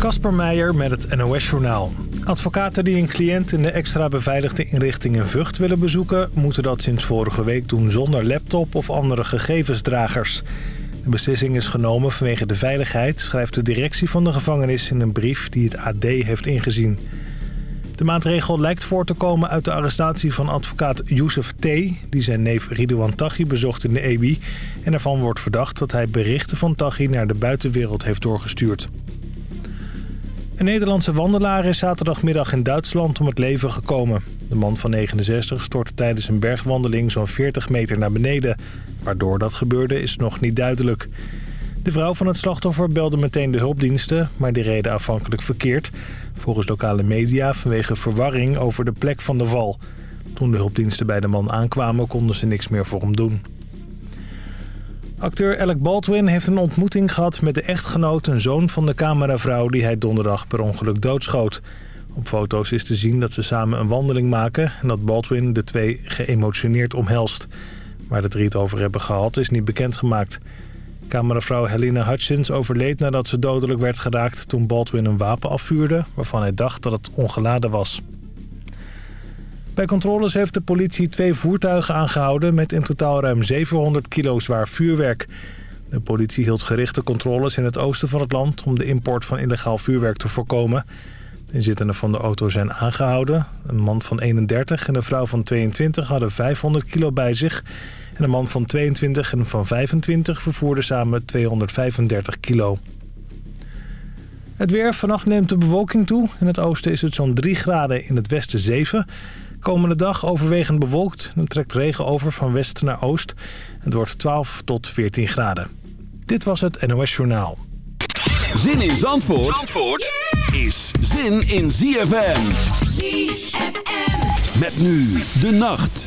Kasper Meijer met het NOS-journaal. Advocaten die een cliënt in de extra beveiligde inrichting in Vught willen bezoeken... moeten dat sinds vorige week doen zonder laptop of andere gegevensdragers. De beslissing is genomen vanwege de veiligheid... schrijft de directie van de gevangenis in een brief die het AD heeft ingezien. De maatregel lijkt voor te komen uit de arrestatie van advocaat Youssef T... die zijn neef Ridouan Taghi bezocht in de EBI... en ervan wordt verdacht dat hij berichten van Taghi naar de buitenwereld heeft doorgestuurd. Een Nederlandse wandelaar is zaterdagmiddag in Duitsland om het leven gekomen. De man van 69 stortte tijdens een bergwandeling zo'n 40 meter naar beneden. Waardoor dat gebeurde is nog niet duidelijk. De vrouw van het slachtoffer belde meteen de hulpdiensten, maar die reden afhankelijk verkeerd. Volgens lokale media vanwege verwarring over de plek van de val. Toen de hulpdiensten bij de man aankwamen konden ze niks meer voor hem doen. Acteur Alec Baldwin heeft een ontmoeting gehad met de echtgenoot en zoon van de cameravrouw die hij donderdag per ongeluk doodschoot. Op foto's is te zien dat ze samen een wandeling maken en dat Baldwin de twee geëmotioneerd omhelst. Waar de drie het over hebben gehad is niet bekendgemaakt. Cameravrouw Helena Hutchins overleed nadat ze dodelijk werd geraakt toen Baldwin een wapen afvuurde waarvan hij dacht dat het ongeladen was. Bij controles heeft de politie twee voertuigen aangehouden met in totaal ruim 700 kilo zwaar vuurwerk. De politie hield gerichte controles in het oosten van het land om de import van illegaal vuurwerk te voorkomen. De inzittenden van de auto zijn aangehouden. Een man van 31 en een vrouw van 22 hadden 500 kilo bij zich. En een man van 22 en van 25 vervoerden samen 235 kilo. Het weer. Vannacht neemt de bewolking toe. In het oosten is het zo'n 3 graden, in het westen 7. Komende dag overwegend bewolkt. Dan trekt regen over van west naar oost. Het wordt 12 tot 14 graden. Dit was het NOS Journaal. Zin in Zandvoort, Zandvoort is zin in ZFM. ZFM. Met nu de nacht.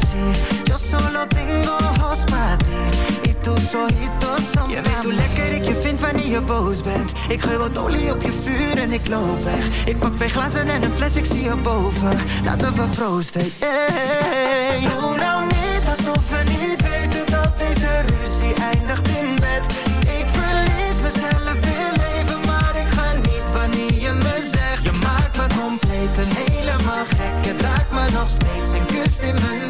así. Yo solo tengo ojos para ti. y tus ojitos son Je weet hoe lekker ik je vind wanneer je boos bent Ik gooi wat olie op je vuur en ik loop weg. Ik pak twee glazen en een fles, ik zie je boven. Laten we proosten, Doe nou niet alsof we niet weten dat deze ruzie eindigt in bed. Ik verlies mezelf weer leven, maar ik ga niet wanneer je me zegt. Je maakt me compleet en helemaal gek. Je raakt me nog steeds en kust in mijn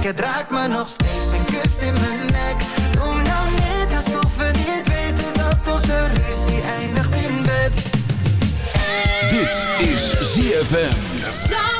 Het raakt me nog steeds en kust in mijn nek. Doe nou niet alsof we niet weten dat onze ruzie eindigt in bed. Dit is ZFM.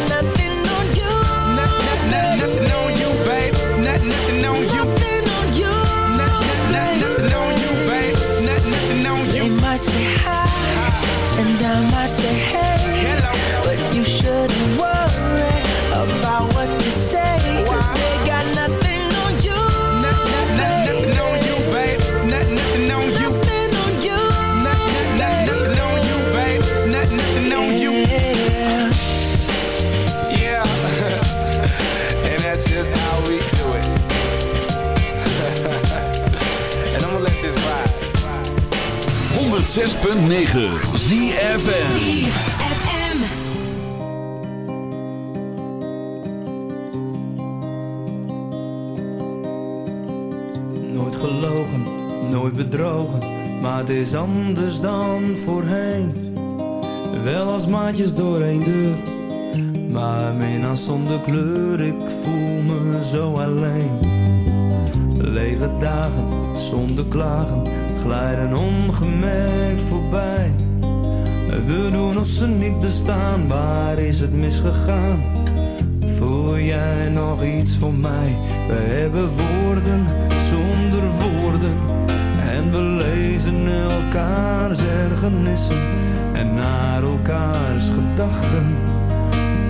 106.9 Nooit gelogen, nooit bedrogen, maar het is anders dan voorheen. Wel als maatjes door een deur, maar mijn zonder kleur, ik voel me zo alleen. Lege dagen, zonder klagen, glijden ongemerkt voorbij. We doen of ze niet bestaan, waar is het misgegaan? Voel jij nog iets voor mij? We hebben woorden zonder woorden. En we lezen elkaars ergernissen en naar elkaars gedachten.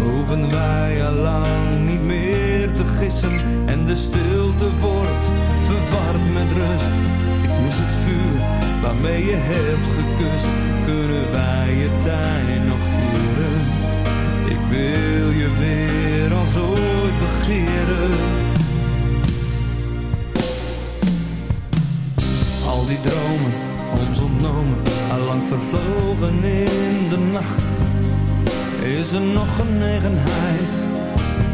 Hoeven wij al lang niet meer te gissen en de stilte wordt verward met rust. Ik mis het vuur waarmee je hebt gekust. Kunnen wij je tijd nog keren? Ik wil je weer als ooit begeren. Al die dromen, ons ontnomen, allang vervlogen in de nacht. Is er nog genegenheid?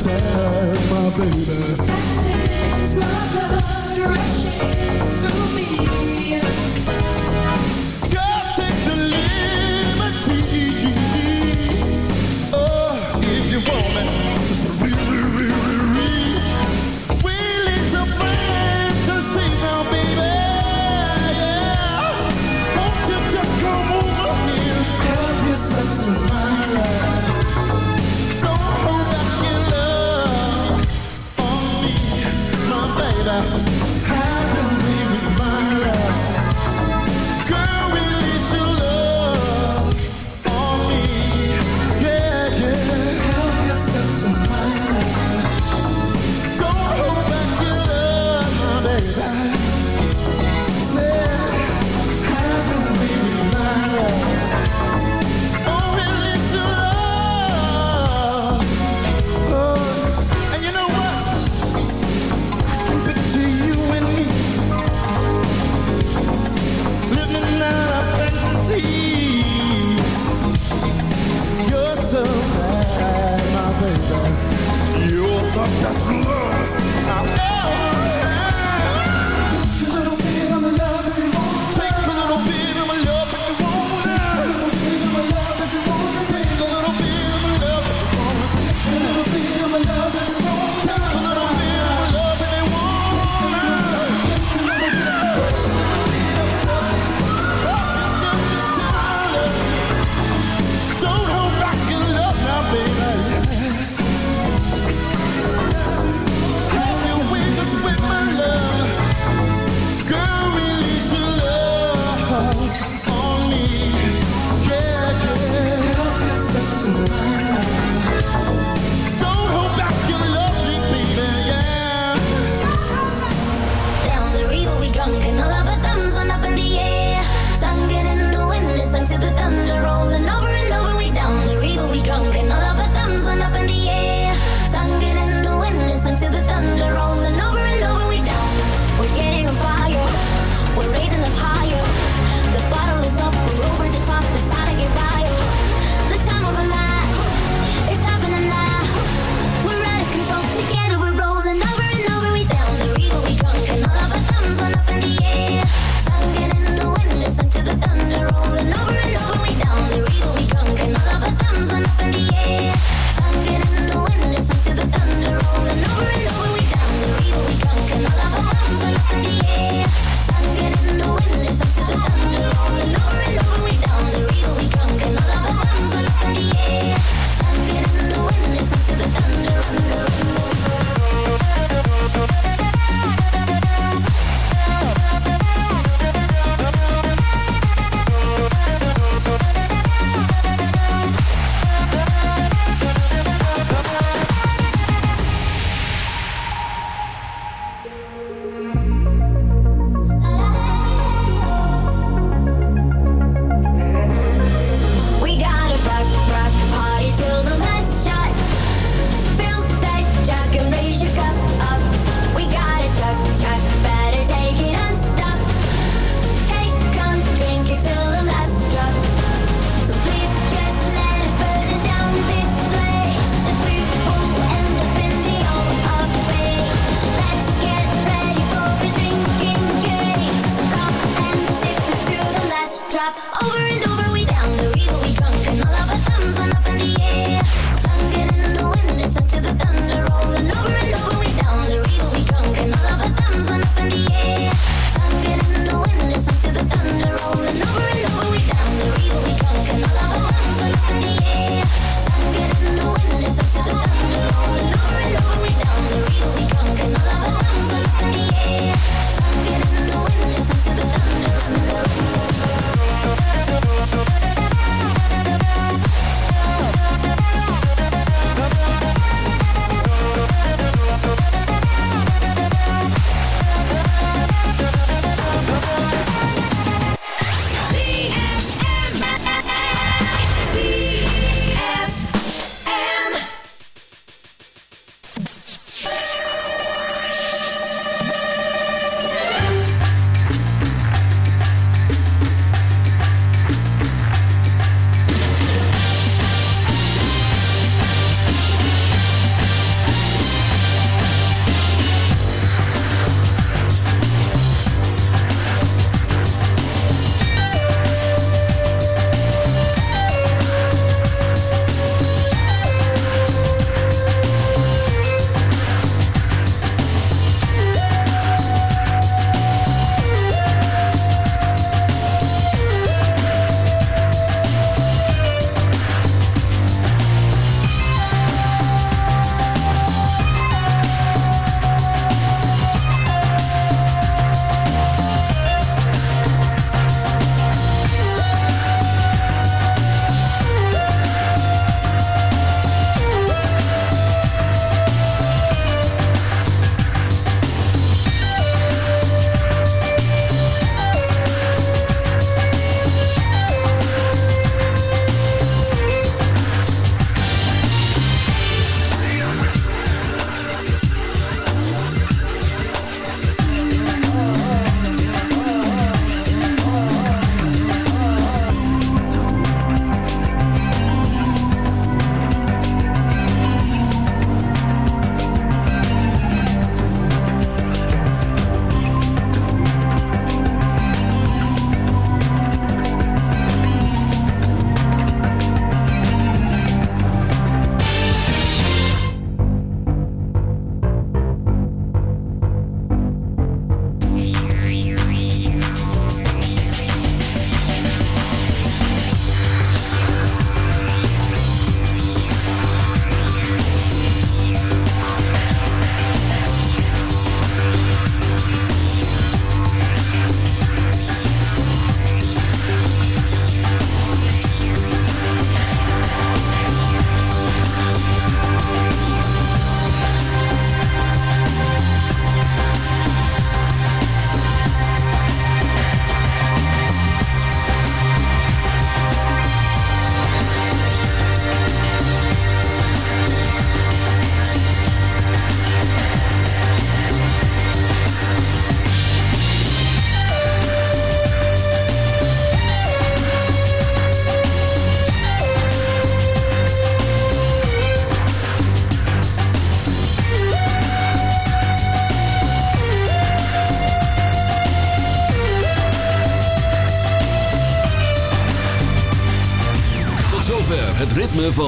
time, my baby.